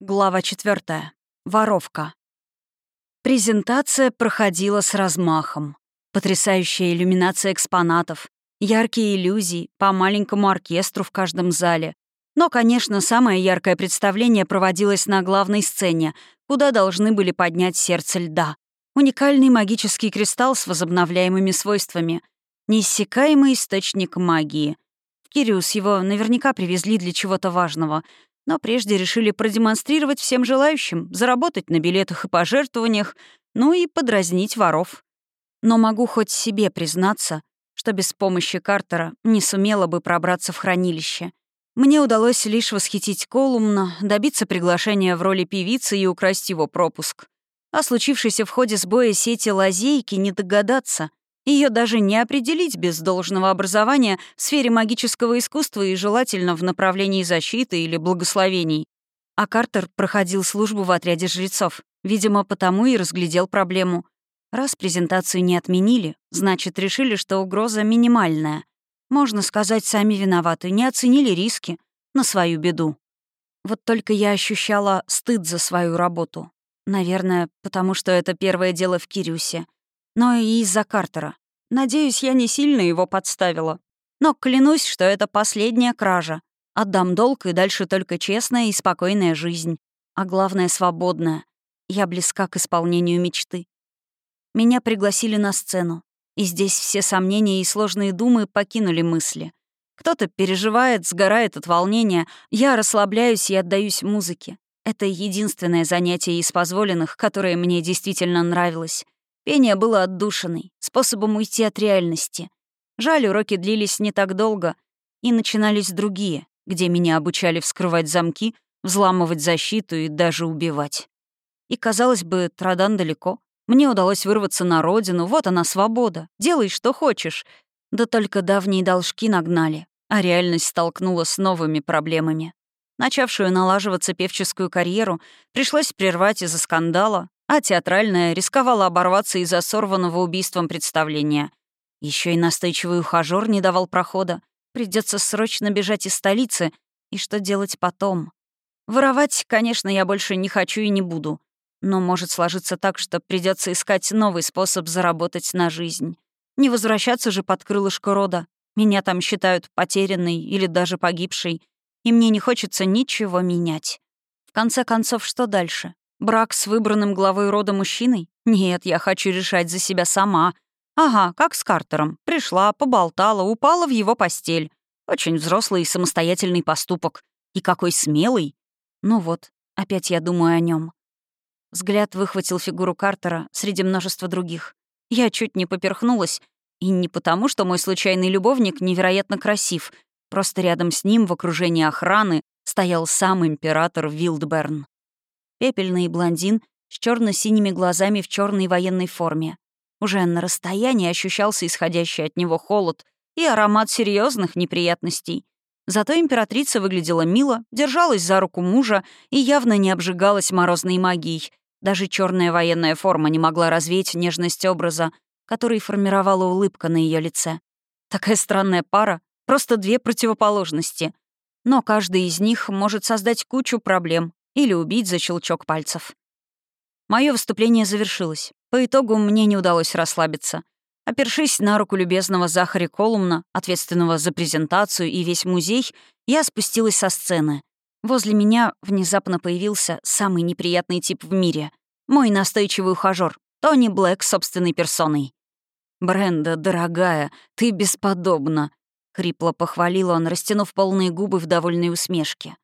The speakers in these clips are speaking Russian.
Глава 4. Воровка. Презентация проходила с размахом. Потрясающая иллюминация экспонатов, яркие иллюзии по маленькому оркестру в каждом зале. Но, конечно, самое яркое представление проводилось на главной сцене, куда должны были поднять сердце льда. Уникальный магический кристалл с возобновляемыми свойствами. Неиссякаемый источник магии. В Кириус его наверняка привезли для чего-то важного — но прежде решили продемонстрировать всем желающим, заработать на билетах и пожертвованиях, ну и подразнить воров. Но могу хоть себе признаться, что без помощи Картера не сумела бы пробраться в хранилище. Мне удалось лишь восхитить Колумна, добиться приглашения в роли певицы и украсть его пропуск. О случившейся в ходе сбоя сети лазейки не догадаться, ее даже не определить без должного образования в сфере магического искусства и желательно в направлении защиты или благословений. А Картер проходил службу в отряде жрецов. Видимо, потому и разглядел проблему. Раз презентацию не отменили, значит, решили, что угроза минимальная. Можно сказать, сами виноваты, не оценили риски. На свою беду. Вот только я ощущала стыд за свою работу. Наверное, потому что это первое дело в Кириусе — но и из-за Картера. Надеюсь, я не сильно его подставила. Но клянусь, что это последняя кража. Отдам долг, и дальше только честная и спокойная жизнь. А главное — свободная. Я близка к исполнению мечты. Меня пригласили на сцену. И здесь все сомнения и сложные думы покинули мысли. Кто-то переживает, сгорает от волнения. Я расслабляюсь и отдаюсь музыке. Это единственное занятие из позволенных, которое мне действительно нравилось. Пение было отдушиной, способом уйти от реальности. Жаль, уроки длились не так долго, и начинались другие, где меня обучали вскрывать замки, взламывать защиту и даже убивать. И, казалось бы, Традан далеко. Мне удалось вырваться на родину, вот она, свобода. Делай, что хочешь. Да только давние должки нагнали, а реальность столкнула с новыми проблемами. Начавшую налаживаться певческую карьеру пришлось прервать из-за скандала, а театральная рисковала оборваться из-за сорванного убийством представления. Еще и настойчивый ухажёр не давал прохода. Придется срочно бежать из столицы. И что делать потом? Воровать, конечно, я больше не хочу и не буду. Но может сложиться так, что придется искать новый способ заработать на жизнь. Не возвращаться же под крылышко рода. Меня там считают потерянной или даже погибшей. И мне не хочется ничего менять. В конце концов, что дальше? Брак с выбранным главой рода мужчиной? Нет, я хочу решать за себя сама. Ага, как с Картером. Пришла, поболтала, упала в его постель. Очень взрослый и самостоятельный поступок. И какой смелый. Ну вот, опять я думаю о нем. Взгляд выхватил фигуру Картера среди множества других. Я чуть не поперхнулась. И не потому, что мой случайный любовник невероятно красив. Просто рядом с ним в окружении охраны стоял сам император Вилдберн пепельный блондин с черно синими глазами в черной военной форме. Уже на расстоянии ощущался исходящий от него холод и аромат серьезных неприятностей. Зато императрица выглядела мило, держалась за руку мужа и явно не обжигалась морозной магией. Даже черная военная форма не могла развеять нежность образа, который формировала улыбка на ее лице. Такая странная пара, просто две противоположности. Но каждый из них может создать кучу проблем, или убить за щелчок пальцев. Мое выступление завершилось. По итогу мне не удалось расслабиться. Опершись на руку любезного Захари Колумна, ответственного за презентацию и весь музей, я спустилась со сцены. Возле меня внезапно появился самый неприятный тип в мире. Мой настойчивый ухажёр, Тони Блэк собственной персоной. «Бренда, дорогая, ты бесподобна», — хрипло похвалил он, растянув полные губы в довольной усмешке.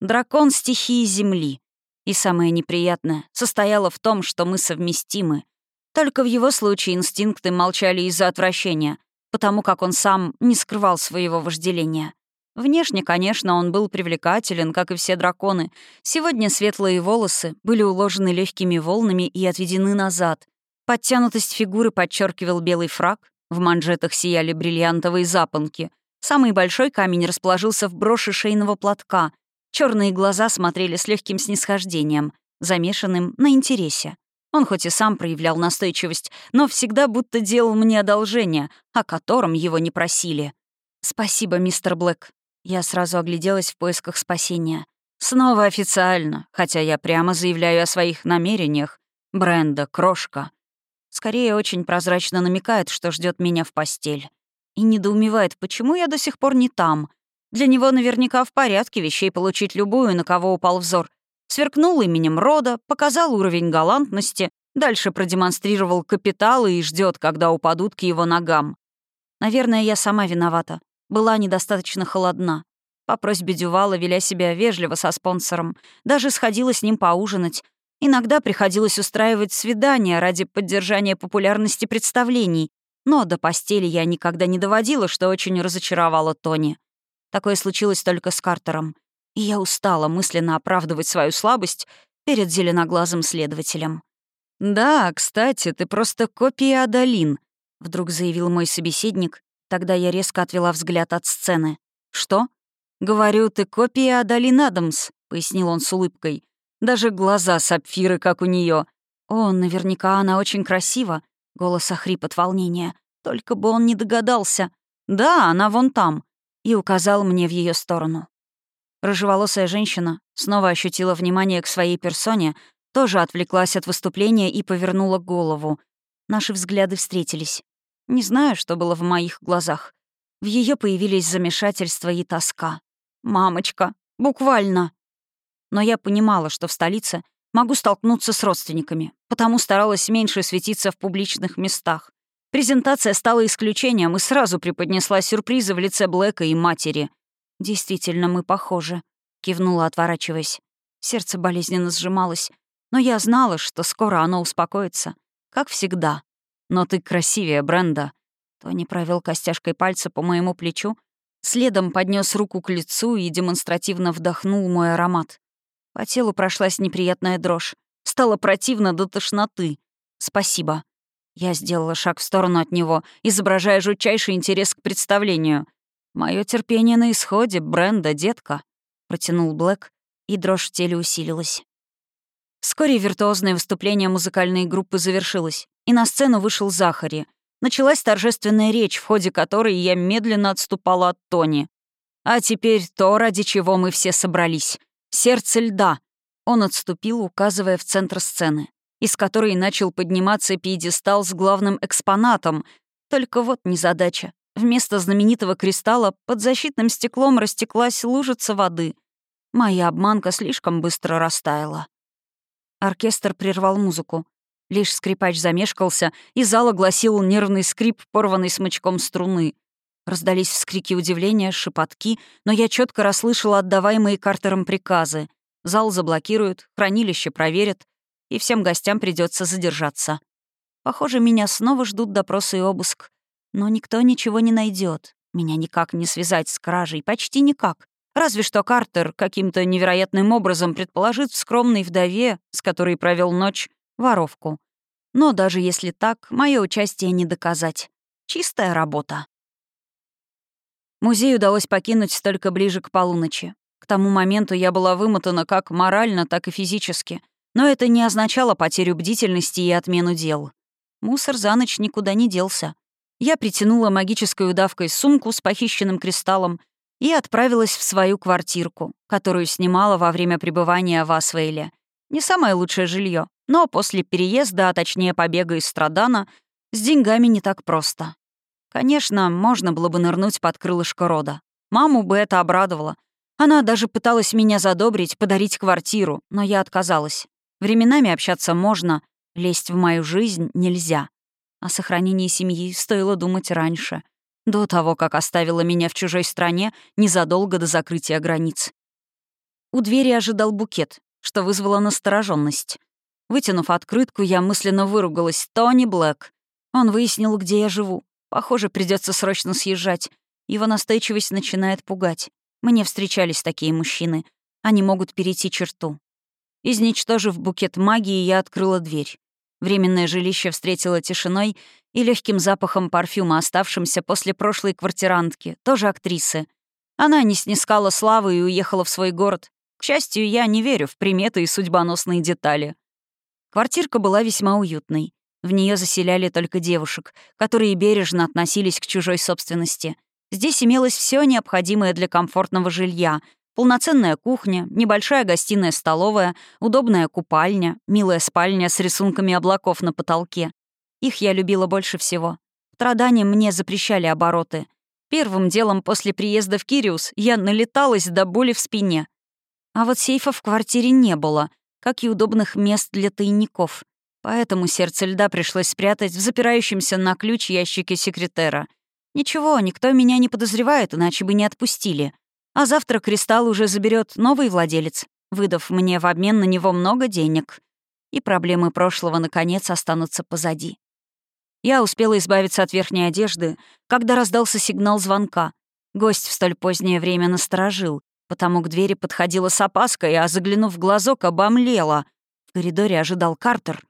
Дракон стихии Земли. И самое неприятное состояло в том, что мы совместимы. Только в его случае инстинкты молчали из-за отвращения, потому как он сам не скрывал своего вожделения. Внешне, конечно, он был привлекателен, как и все драконы. Сегодня светлые волосы были уложены легкими волнами и отведены назад. Подтянутость фигуры подчеркивал белый фраг, в манжетах сияли бриллиантовые запонки. Самый большой камень расположился в броши шейного платка, Черные глаза смотрели с легким снисхождением, замешанным на интересе. Он хоть и сам проявлял настойчивость, но всегда будто делал мне одолжение, о котором его не просили. «Спасибо, мистер Блэк». Я сразу огляделась в поисках спасения. Снова официально, хотя я прямо заявляю о своих намерениях. Бренда, крошка. Скорее, очень прозрачно намекает, что ждет меня в постель. И недоумевает, почему я до сих пор не там. Для него наверняка в порядке вещей получить любую, на кого упал взор. Сверкнул именем рода, показал уровень галантности, дальше продемонстрировал капиталы и ждет, когда упадут к его ногам. Наверное, я сама виновата. Была недостаточно холодна. По просьбе Дювала, веля себя вежливо со спонсором, даже сходила с ним поужинать. Иногда приходилось устраивать свидания ради поддержания популярности представлений, но до постели я никогда не доводила, что очень разочаровала Тони. Такое случилось только с Картером. И я устала мысленно оправдывать свою слабость перед зеленоглазым следователем. «Да, кстати, ты просто копия Адалин», — вдруг заявил мой собеседник. Тогда я резко отвела взгляд от сцены. «Что?» «Говорю, ты копия Адалин Адамс», — пояснил он с улыбкой. «Даже глаза сапфиры, как у нее. О, наверняка она очень красива», — голос охрип от волнения. «Только бы он не догадался. Да, она вон там», — и указал мне в ее сторону. Рыжеволосая женщина снова ощутила внимание к своей персоне, тоже отвлеклась от выступления и повернула голову. Наши взгляды встретились. Не знаю, что было в моих глазах. В ее появились замешательство и тоска. «Мамочка! Буквально!» Но я понимала, что в столице могу столкнуться с родственниками, потому старалась меньше светиться в публичных местах. Презентация стала исключением и сразу преподнесла сюрпризы в лице Блэка и матери. «Действительно, мы похожи», — кивнула, отворачиваясь. Сердце болезненно сжималось, но я знала, что скоро оно успокоится, как всегда. «Но ты красивее Бренда». Тони провел костяшкой пальца по моему плечу, следом поднес руку к лицу и демонстративно вдохнул мой аромат. По телу прошлась неприятная дрожь. Стало противно до тошноты. «Спасибо». Я сделала шаг в сторону от него, изображая жутчайший интерес к представлению. Мое терпение на исходе, Бренда, детка», — протянул Блэк, и дрожь в теле усилилась. Вскоре виртуозное выступление музыкальной группы завершилось, и на сцену вышел Захари. Началась торжественная речь, в ходе которой я медленно отступала от Тони. «А теперь то, ради чего мы все собрались. Сердце льда». Он отступил, указывая в центр сцены, из которой начал подниматься пьедестал с главным экспонатом. Только вот незадача. Вместо знаменитого кристалла под защитным стеклом растеклась лужица воды. Моя обманка слишком быстро растаяла. Оркестр прервал музыку. Лишь скрипач замешкался, и зал огласил нервный скрип, порванный смычком струны. Раздались вскрики удивления, шепотки, но я четко расслышала отдаваемые Картером приказы. Зал заблокируют, хранилище проверят, и всем гостям придется задержаться. Похоже, меня снова ждут допросы и обыск. Но никто ничего не найдет. Меня никак не связать с кражей, почти никак. Разве что Картер каким-то невероятным образом предположит в скромной вдове, с которой провел ночь, воровку. Но даже если так, мое участие не доказать. Чистая работа. Музей удалось покинуть только ближе к полуночи. К тому моменту я была вымотана как морально, так и физически. Но это не означало потерю бдительности и отмену дел. Мусор за ночь никуда не делся. Я притянула магической удавкой сумку с похищенным кристаллом и отправилась в свою квартирку, которую снимала во время пребывания в Асвейле. Не самое лучшее жилье, но после переезда, а точнее побега из Страдана, с деньгами не так просто. Конечно, можно было бы нырнуть под крылышко рода. Маму бы это обрадовало. Она даже пыталась меня задобрить, подарить квартиру, но я отказалась. Временами общаться можно, лезть в мою жизнь нельзя. О сохранении семьи стоило думать раньше, до того, как оставила меня в чужой стране незадолго до закрытия границ. У двери ожидал букет, что вызвало настороженность. Вытянув открытку, я мысленно выругалась. «Тони Блэк». Он выяснил, где я живу. Похоже, придется срочно съезжать. Его настойчивость начинает пугать. Мне встречались такие мужчины. Они могут перейти черту. Изничтожив букет магии, я открыла дверь. Временное жилище встретило тишиной и легким запахом парфюма, оставшимся после прошлой квартирантки, тоже актрисы. Она не снискала славы и уехала в свой город. К счастью, я не верю в приметы и судьбоносные детали. Квартирка была весьма уютной. В нее заселяли только девушек, которые бережно относились к чужой собственности. Здесь имелось все необходимое для комфортного жилья, Полноценная кухня, небольшая гостиная-столовая, удобная купальня, милая спальня с рисунками облаков на потолке. Их я любила больше всего. Страданием мне запрещали обороты. Первым делом после приезда в Кириус я налеталась до боли в спине. А вот сейфа в квартире не было, как и удобных мест для тайников. Поэтому сердце льда пришлось спрятать в запирающемся на ключ ящике секретера. Ничего, никто меня не подозревает, иначе бы не отпустили. А завтра кристалл уже заберет новый владелец, выдав мне в обмен на него много денег. И проблемы прошлого, наконец, останутся позади. Я успела избавиться от верхней одежды, когда раздался сигнал звонка. Гость в столь позднее время насторожил, потому к двери подходила с опаской, а заглянув в глазок, обомлела. В коридоре ожидал Картер.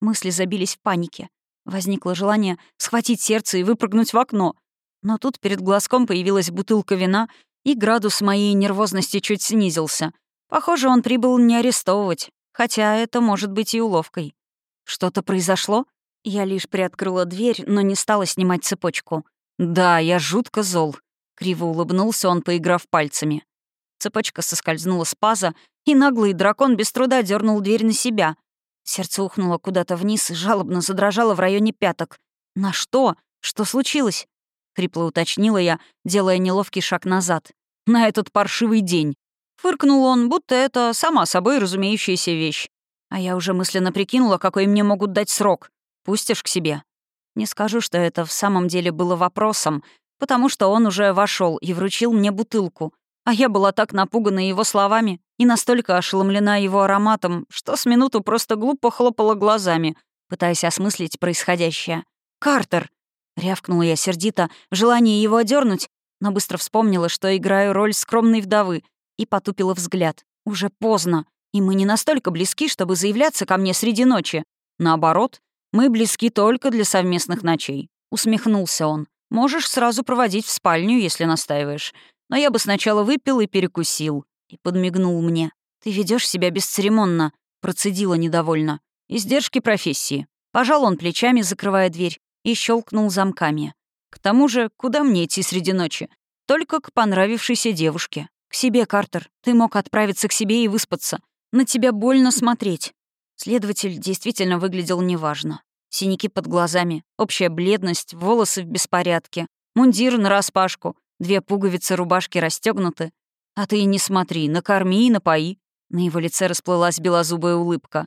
Мысли забились в панике. Возникло желание схватить сердце и выпрыгнуть в окно. Но тут перед глазком появилась бутылка вина и градус моей нервозности чуть снизился. Похоже, он прибыл не арестовывать, хотя это может быть и уловкой. Что-то произошло? Я лишь приоткрыла дверь, но не стала снимать цепочку. «Да, я жутко зол», — криво улыбнулся он, поиграв пальцами. Цепочка соскользнула с паза, и наглый дракон без труда дернул дверь на себя. Сердце ухнуло куда-то вниз и жалобно задрожало в районе пяток. «На что? Что случилось?» — хрипло уточнила я, делая неловкий шаг назад. «На этот паршивый день». Фыркнул он, будто это сама собой разумеющаяся вещь. А я уже мысленно прикинула, какой мне могут дать срок. Пустишь к себе? Не скажу, что это в самом деле было вопросом, потому что он уже вошел и вручил мне бутылку. А я была так напугана его словами и настолько ошеломлена его ароматом, что с минуту просто глупо хлопала глазами, пытаясь осмыслить происходящее. «Картер!» Рявкнула я сердито, в желании его одернуть, но быстро вспомнила, что играю роль скромной вдовы, и потупила взгляд. Уже поздно, и мы не настолько близки, чтобы заявляться ко мне среди ночи. Наоборот, мы близки только для совместных ночей. Усмехнулся он. Можешь сразу проводить в спальню, если настаиваешь. Но я бы сначала выпил и перекусил. И подмигнул мне. Ты ведешь себя бесцеремонно, процедила недовольно. Издержки профессии. Пожал он плечами, закрывая дверь и щелкнул замками. К тому же, куда мне идти среди ночи? Только к понравившейся девушке. К себе, Картер. Ты мог отправиться к себе и выспаться. На тебя больно смотреть. Следователь действительно выглядел неважно. Синяки под глазами, общая бледность, волосы в беспорядке, мундир нараспашку, две пуговицы рубашки расстегнуты. А ты не смотри, накорми и напои. На его лице расплылась белозубая улыбка.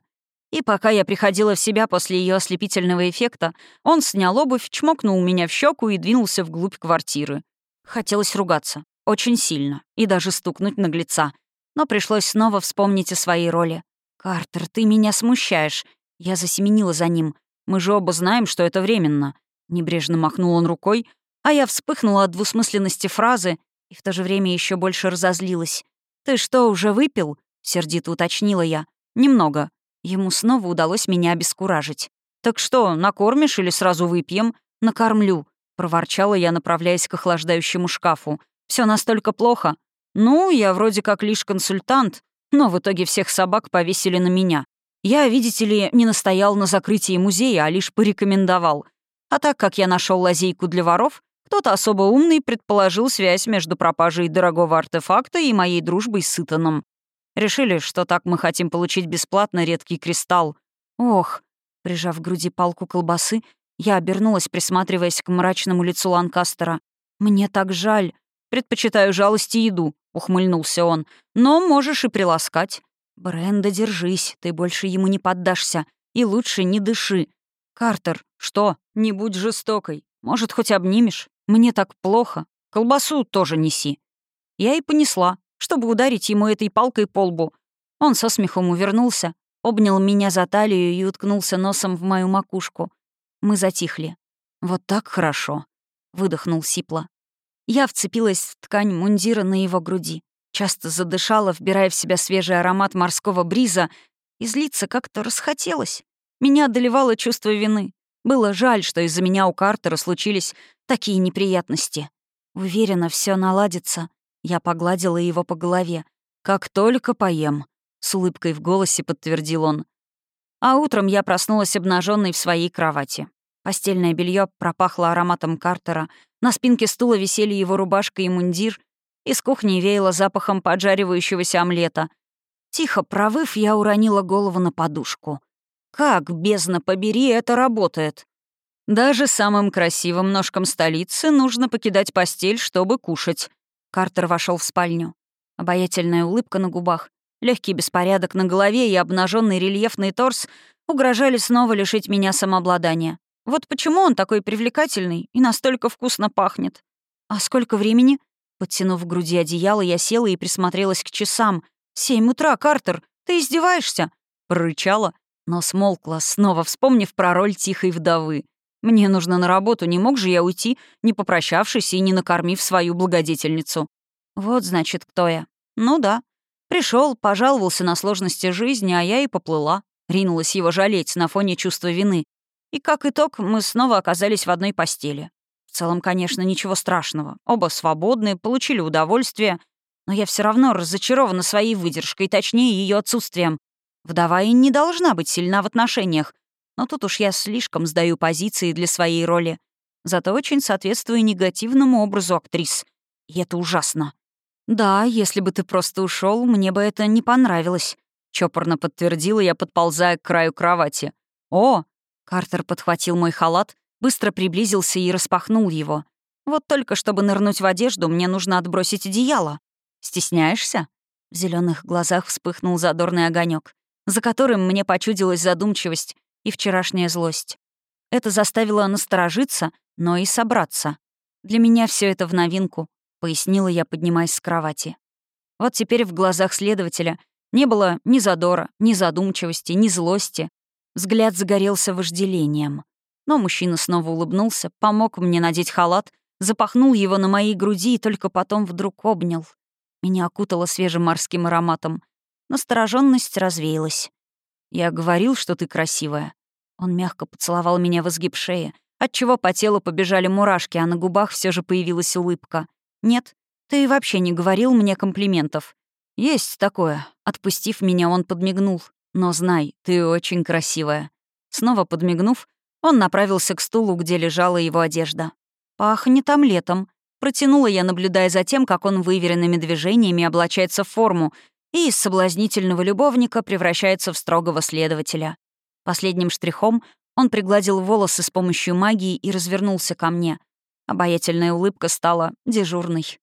И пока я приходила в себя после ее ослепительного эффекта, он снял обувь, чмокнул меня в щеку и двинулся вглубь квартиры. Хотелось ругаться. Очень сильно. И даже стукнуть наглеца. Но пришлось снова вспомнить о своей роли. «Картер, ты меня смущаешь». Я засеменила за ним. «Мы же оба знаем, что это временно». Небрежно махнул он рукой, а я вспыхнула от двусмысленности фразы и в то же время еще больше разозлилась. «Ты что, уже выпил?» — сердито уточнила я. «Немного». Ему снова удалось меня обескуражить. «Так что, накормишь или сразу выпьем?» «Накормлю», — проворчала я, направляясь к охлаждающему шкафу. Все настолько плохо?» «Ну, я вроде как лишь консультант, но в итоге всех собак повесили на меня. Я, видите ли, не настоял на закрытии музея, а лишь порекомендовал. А так как я нашел лазейку для воров, кто-то особо умный предположил связь между пропажей дорогого артефакта и моей дружбой с Итаном. Решили, что так мы хотим получить бесплатно редкий кристалл. Ох, прижав к груди палку колбасы, я обернулась, присматриваясь к мрачному лицу Ланкастера. «Мне так жаль. Предпочитаю жалость и еду», — ухмыльнулся он. «Но можешь и приласкать». «Бренда, держись, ты больше ему не поддашься. И лучше не дыши. Картер, что? Не будь жестокой. Может, хоть обнимешь? Мне так плохо. Колбасу тоже неси». Я и понесла чтобы ударить ему этой палкой по лбу. Он со смехом увернулся, обнял меня за талию и уткнулся носом в мою макушку. Мы затихли. «Вот так хорошо», — выдохнул Сипла. Я вцепилась в ткань мундира на его груди, часто задышала, вбирая в себя свежий аромат морского бриза, и злиться как-то расхотелось. Меня одолевало чувство вины. Было жаль, что из-за меня у Картера случились такие неприятности. Уверена, все наладится. Я погладила его по голове. «Как только поем», — с улыбкой в голосе подтвердил он. А утром я проснулась обнаженной в своей кровати. Постельное белье пропахло ароматом Картера, на спинке стула висели его рубашка и мундир, Из кухни веяло запахом поджаривающегося омлета. Тихо провыв, я уронила голову на подушку. Как, бездна побери, это работает? Даже самым красивым ножкам столицы нужно покидать постель, чтобы кушать. Картер вошел в спальню. Обаятельная улыбка на губах, легкий беспорядок на голове и обнаженный рельефный торс угрожали снова лишить меня самообладания. Вот почему он такой привлекательный и настолько вкусно пахнет. А сколько времени? Подтянув к груди одеяло, я села и присмотрелась к часам. «Семь утра, Картер! Ты издеваешься?» Прорычала, но смолкла, снова вспомнив про роль тихой вдовы. Мне нужно на работу, не мог же я уйти, не попрощавшись и не накормив свою благодетельницу. Вот, значит, кто я. Ну да. Пришел, пожаловался на сложности жизни, а я и поплыла. Ринулась его жалеть на фоне чувства вины. И как итог, мы снова оказались в одной постели. В целом, конечно, ничего страшного. Оба свободны, получили удовольствие. Но я все равно разочарована своей выдержкой, точнее, ее отсутствием. Вдова и не должна быть сильна в отношениях, но тут уж я слишком сдаю позиции для своей роли. Зато очень соответствую негативному образу актрис. И это ужасно. «Да, если бы ты просто ушел, мне бы это не понравилось», — чопорно подтвердила я, подползая к краю кровати. «О!» — Картер подхватил мой халат, быстро приблизился и распахнул его. «Вот только чтобы нырнуть в одежду, мне нужно отбросить одеяло. Стесняешься?» В зеленых глазах вспыхнул задорный огонек, за которым мне почудилась задумчивость и вчерашняя злость. Это заставило насторожиться, но и собраться. Для меня все это в новинку, пояснила я, поднимаясь с кровати. Вот теперь в глазах следователя не было ни задора, ни задумчивости, ни злости. Взгляд загорелся вожделением. Но мужчина снова улыбнулся, помог мне надеть халат, запахнул его на моей груди и только потом вдруг обнял. Меня окутало свежим морским ароматом. Настороженность развеялась. «Я говорил, что ты красивая». Он мягко поцеловал меня в изгиб шеи, отчего по телу побежали мурашки, а на губах все же появилась улыбка. «Нет, ты вообще не говорил мне комплиментов». «Есть такое». Отпустив меня, он подмигнул. «Но знай, ты очень красивая». Снова подмигнув, он направился к стулу, где лежала его одежда. «Пахнет там летом», Протянула я, наблюдая за тем, как он выверенными движениями облачается в форму, и из соблазнительного любовника превращается в строгого следователя. Последним штрихом он пригладил волосы с помощью магии и развернулся ко мне. Обаятельная улыбка стала дежурной.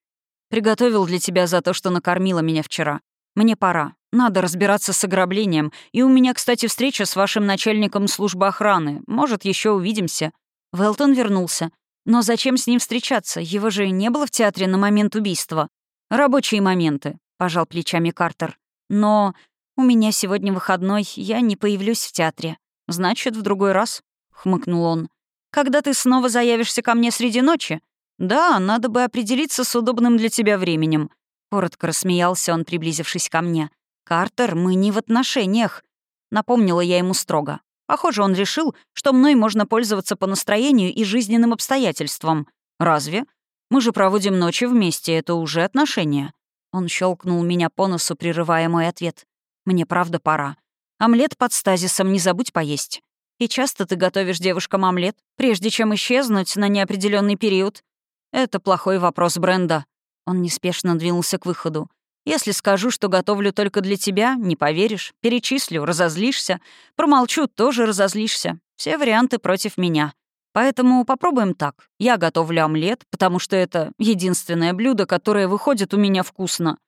«Приготовил для тебя за то, что накормила меня вчера. Мне пора. Надо разбираться с ограблением. И у меня, кстати, встреча с вашим начальником службы охраны. Может, еще увидимся». Велтон вернулся. Но зачем с ним встречаться? Его же не было в театре на момент убийства. Рабочие моменты. — пожал плечами Картер. «Но у меня сегодня выходной, я не появлюсь в театре. Значит, в другой раз», — хмыкнул он. «Когда ты снова заявишься ко мне среди ночи?» «Да, надо бы определиться с удобным для тебя временем», — коротко рассмеялся он, приблизившись ко мне. «Картер, мы не в отношениях», — напомнила я ему строго. Похоже, он решил, что мной можно пользоваться по настроению и жизненным обстоятельствам. Разве? Мы же проводим ночи вместе, это уже отношения. Он щелкнул меня по носу, прерывая мой ответ. «Мне правда пора. Омлет под стазисом не забудь поесть. И часто ты готовишь девушкам омлет, прежде чем исчезнуть на неопределенный период? Это плохой вопрос Бренда. Он неспешно двинулся к выходу. Если скажу, что готовлю только для тебя, не поверишь. Перечислю, разозлишься. Промолчу, тоже разозлишься. Все варианты против меня. Поэтому попробуем так. Я готовлю омлет, потому что это единственное блюдо, которое выходит у меня вкусно.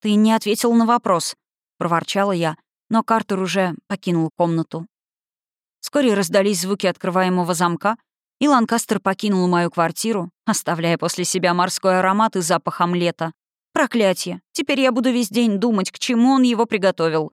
Ты не ответил на вопрос, проворчала я, но Картер уже покинул комнату. Вскоре раздались звуки открываемого замка, и Ланкастер покинул мою квартиру, оставляя после себя морской аромат и запах омлета. Проклятие! Теперь я буду весь день думать, к чему он его приготовил.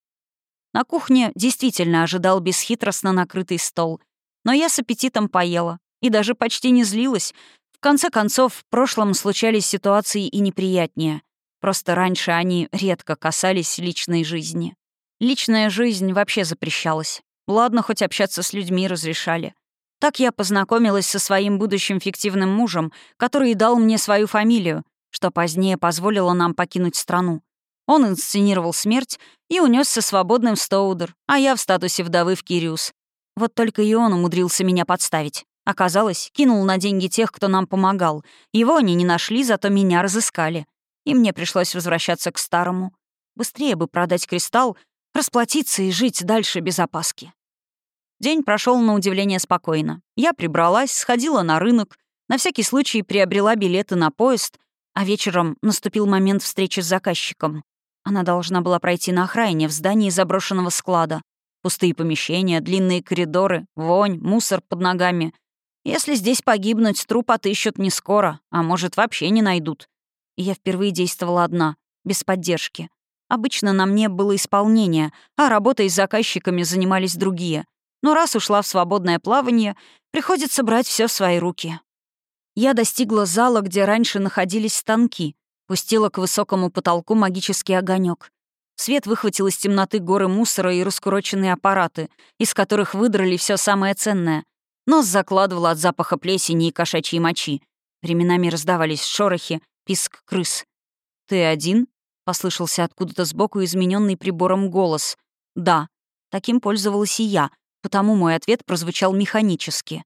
На кухне действительно ожидал бесхитростно накрытый стол, но я с аппетитом поела, и даже почти не злилась. В конце концов, в прошлом случались ситуации и неприятнее. Просто раньше они редко касались личной жизни. Личная жизнь вообще запрещалась. Ладно, хоть общаться с людьми разрешали. Так я познакомилась со своим будущим фиктивным мужем, который дал мне свою фамилию, что позднее позволило нам покинуть страну. Он инсценировал смерть и унесся свободным в Стоудер, а я в статусе вдовы в Кириус. Вот только и он умудрился меня подставить. Оказалось, кинул на деньги тех, кто нам помогал. Его они не нашли, зато меня разыскали. и мне пришлось возвращаться к старому. Быстрее бы продать кристалл, расплатиться и жить дальше без опаски. День прошел на удивление спокойно. Я прибралась, сходила на рынок, на всякий случай приобрела билеты на поезд, а вечером наступил момент встречи с заказчиком. Она должна была пройти на окраине в здании заброшенного склада. Пустые помещения, длинные коридоры, вонь, мусор под ногами. Если здесь погибнуть, труп отыщут не скоро, а может, вообще не найдут. И я впервые действовала одна, без поддержки. Обычно на мне было исполнение, а работой с заказчиками занимались другие. Но раз ушла в свободное плавание, приходится брать все в свои руки. Я достигла зала, где раньше находились станки, пустила к высокому потолку магический огонек. Свет выхватил из темноты горы мусора и раскуроченные аппараты, из которых выдрали все самое ценное. Нос закладывал от запаха плесени и кошачьей мочи. Временами раздавались шорохи, писк крыс. «Ты один?» — послышался откуда-то сбоку измененный прибором голос. «Да». Таким пользовалась и я, потому мой ответ прозвучал механически.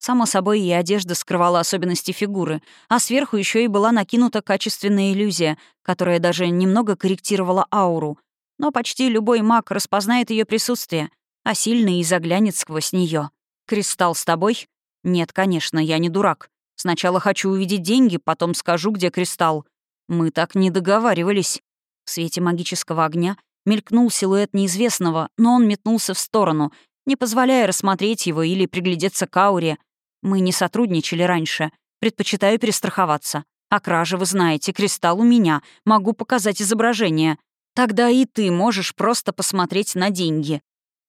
Само собой, и одежда скрывала особенности фигуры, а сверху еще и была накинута качественная иллюзия, которая даже немного корректировала ауру. Но почти любой маг распознает ее присутствие, а сильный и заглянет сквозь нее. «Кристалл с тобой?» «Нет, конечно, я не дурак. Сначала хочу увидеть деньги, потом скажу, где кристалл. Мы так не договаривались». В свете магического огня мелькнул силуэт неизвестного, но он метнулся в сторону, не позволяя рассмотреть его или приглядеться к ауре. Мы не сотрудничали раньше. Предпочитаю перестраховаться. А краже вы знаете, кристалл у меня. Могу показать изображение. Тогда и ты можешь просто посмотреть на деньги».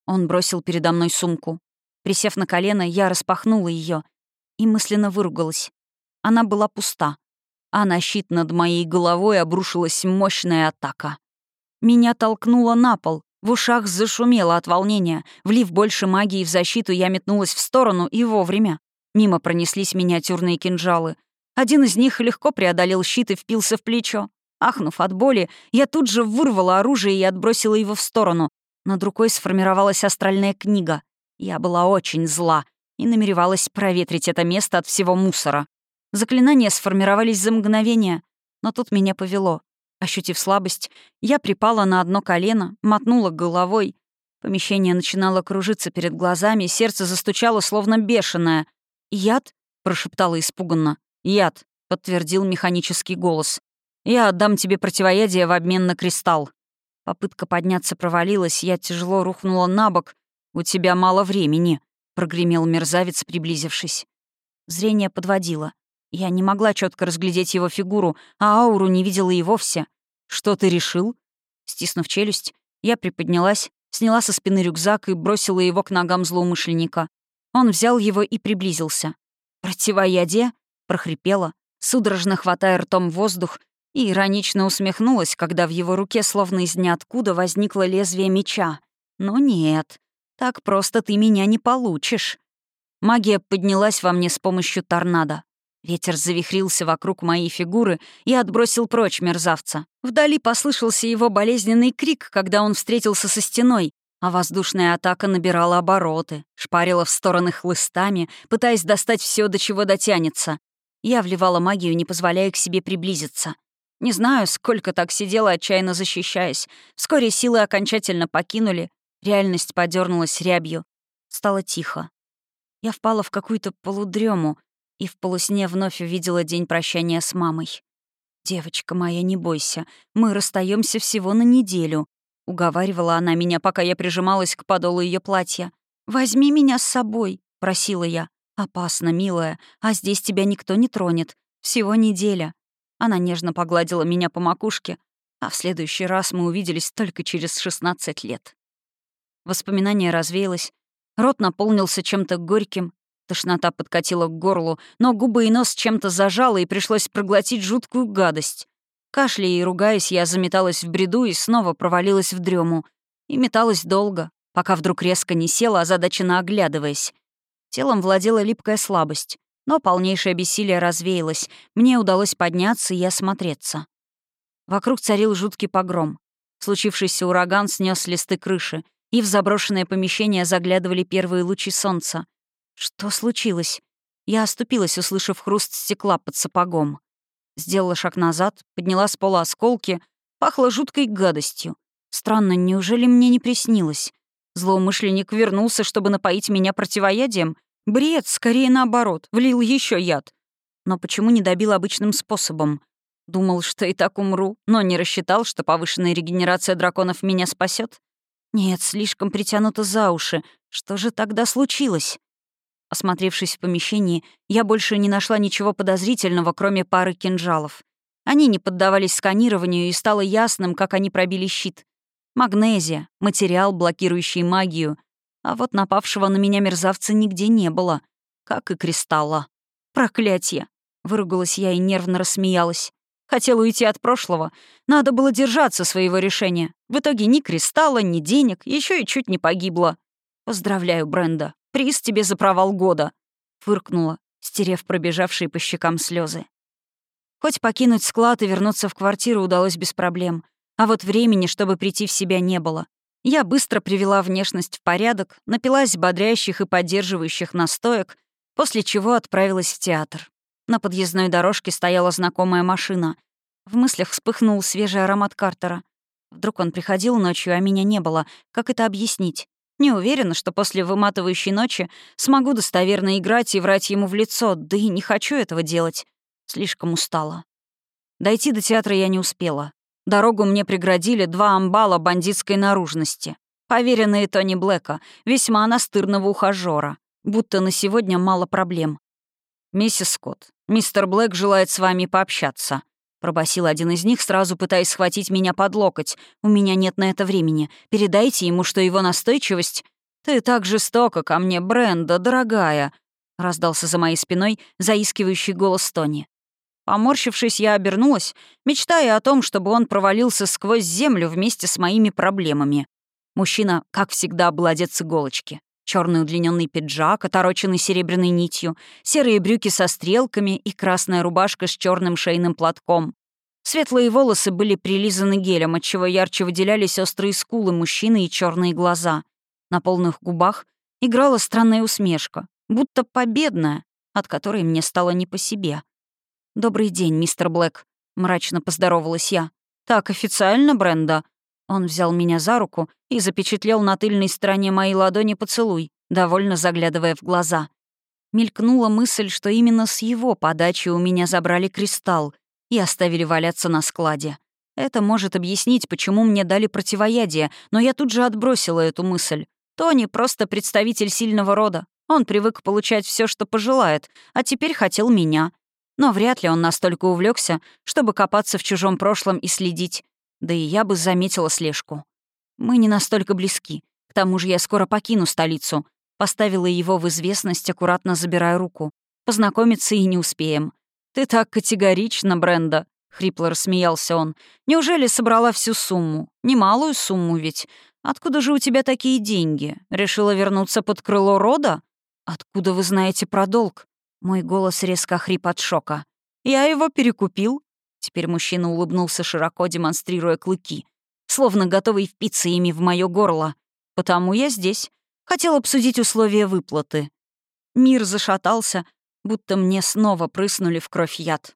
Он бросил передо мной сумку. Присев на колено, я распахнула ее и мысленно выругалась. Она была пуста, а на щит над моей головой обрушилась мощная атака. Меня толкнуло на пол, в ушах зашумело от волнения. Влив больше магии в защиту, я метнулась в сторону и вовремя. Мимо пронеслись миниатюрные кинжалы. Один из них легко преодолел щит и впился в плечо. Ахнув от боли, я тут же вырвала оружие и отбросила его в сторону. Над рукой сформировалась астральная книга. Я была очень зла и намеревалась проветрить это место от всего мусора. Заклинания сформировались за мгновение, но тут меня повело. Ощутив слабость, я припала на одно колено, мотнула головой. Помещение начинало кружиться перед глазами, сердце застучало, словно бешеное. «Яд?» — прошептала испуганно. «Яд», — подтвердил механический голос. «Я отдам тебе противоядие в обмен на кристалл». Попытка подняться провалилась, я тяжело рухнула на бок, «У тебя мало времени», — прогремел мерзавец, приблизившись. Зрение подводило. Я не могла четко разглядеть его фигуру, а ауру не видела и вовсе. «Что ты решил?» Стиснув челюсть, я приподнялась, сняла со спины рюкзак и бросила его к ногам злоумышленника. Он взял его и приблизился. «Противоядие?» — прохрипела, судорожно хватая ртом воздух, и иронично усмехнулась, когда в его руке словно из ниоткуда возникло лезвие меча. «Ну нет, так просто ты меня не получишь. Магия поднялась во мне с помощью торнадо. Ветер завихрился вокруг моей фигуры и отбросил прочь мерзавца. Вдали послышался его болезненный крик, когда он встретился со стеной, а воздушная атака набирала обороты, шпарила в стороны хлыстами, пытаясь достать все, до чего дотянется. Я вливала магию, не позволяя к себе приблизиться. Не знаю, сколько так сидела, отчаянно защищаясь. Вскоре силы окончательно покинули, Реальность подернулась рябью. Стало тихо. Я впала в какую-то полудрему и в полусне вновь увидела день прощания с мамой. «Девочка моя, не бойся, мы расстаемся всего на неделю», — уговаривала она меня, пока я прижималась к подолу ее платья. «Возьми меня с собой», — просила я. «Опасно, милая, а здесь тебя никто не тронет. Всего неделя». Она нежно погладила меня по макушке, а в следующий раз мы увиделись только через 16 лет. Воспоминание развеялось. Рот наполнился чем-то горьким. Тошнота подкатила к горлу, но губы и нос чем-то зажало, и пришлось проглотить жуткую гадость. Кашляя и ругаясь, я заметалась в бреду и снова провалилась в дрему. И металась долго, пока вдруг резко не села, озадаченно оглядываясь. Телом владела липкая слабость, но полнейшее бессилие развеялось. Мне удалось подняться и осмотреться. Вокруг царил жуткий погром. Случившийся ураган снес листы крыши, и в заброшенное помещение заглядывали первые лучи солнца. Что случилось? Я оступилась, услышав хруст стекла под сапогом. Сделала шаг назад, подняла с пола осколки, пахло жуткой гадостью. Странно, неужели мне не приснилось? Злоумышленник вернулся, чтобы напоить меня противоядием? Бред, скорее наоборот, влил еще яд. Но почему не добил обычным способом? Думал, что и так умру, но не рассчитал, что повышенная регенерация драконов меня спасет. Нет, слишком притянуто за уши. Что же тогда случилось? Осмотревшись в помещении, я больше не нашла ничего подозрительного, кроме пары кинжалов. Они не поддавались сканированию, и стало ясным, как они пробили щит. Магнезия, материал, блокирующий магию. А вот напавшего на меня мерзавца нигде не было. Как и кристалла. Проклятье! Выругалась я и нервно рассмеялась. Хотела уйти от прошлого. Надо было держаться своего решения. В итоге ни кристалла, ни денег, еще и чуть не погибла. Поздравляю, Бренда. Приз тебе за провал года. Фыркнула, стерев пробежавшие по щекам слезы. Хоть покинуть склад и вернуться в квартиру удалось без проблем. А вот времени, чтобы прийти в себя, не было. Я быстро привела внешность в порядок, напилась бодрящих и поддерживающих настоек, после чего отправилась в театр. На подъездной дорожке стояла знакомая машина. В мыслях вспыхнул свежий аромат Картера. Вдруг он приходил ночью, а меня не было. Как это объяснить? Не уверена, что после выматывающей ночи смогу достоверно играть и врать ему в лицо, да и не хочу этого делать. Слишком устала. Дойти до театра я не успела. Дорогу мне преградили два амбала бандитской наружности. Поверенные Тони Блэка, весьма настырного ухажёра. Будто на сегодня мало проблем. «Миссис Скотт, мистер Блэк желает с вами пообщаться», — пробасил один из них, сразу пытаясь схватить меня под локоть. «У меня нет на это времени. Передайте ему, что его настойчивость...» «Ты так жестока ко мне, Бренда, дорогая», — раздался за моей спиной заискивающий голос Тони. Поморщившись, я обернулась, мечтая о том, чтобы он провалился сквозь землю вместе с моими проблемами. Мужчина, как всегда, с иголочки черный удлиненный пиджак, отороченный серебряной нитью, серые брюки со стрелками и красная рубашка с черным шейным платком. Светлые волосы были прилизаны гелем, отчего ярче выделялись острые скулы мужчины и черные глаза. На полных губах играла странная усмешка, будто победная, от которой мне стало не по себе. «Добрый день, мистер Блэк», — мрачно поздоровалась я. «Так официально, Бренда?» Он взял меня за руку и запечатлел на тыльной стороне моей ладони поцелуй, довольно заглядывая в глаза. Мелькнула мысль, что именно с его подачи у меня забрали кристалл и оставили валяться на складе. Это может объяснить, почему мне дали противоядие, но я тут же отбросила эту мысль. Тони — просто представитель сильного рода. Он привык получать все, что пожелает, а теперь хотел меня. Но вряд ли он настолько увлекся, чтобы копаться в чужом прошлом и следить. Да и я бы заметила слежку. Мы не настолько близки. К тому же я скоро покину столицу. Поставила его в известность, аккуратно забирая руку. Познакомиться и не успеем. «Ты так категорично, Бренда», — хрипло рассмеялся он. «Неужели собрала всю сумму? Немалую сумму ведь. Откуда же у тебя такие деньги? Решила вернуться под крыло рода? Откуда вы знаете про долг?» Мой голос резко хрип от шока. «Я его перекупил. Теперь мужчина улыбнулся широко, демонстрируя клыки, словно готовый впиться ими в мое горло. «Потому я здесь. Хотел обсудить условия выплаты». Мир зашатался, будто мне снова прыснули в кровь яд.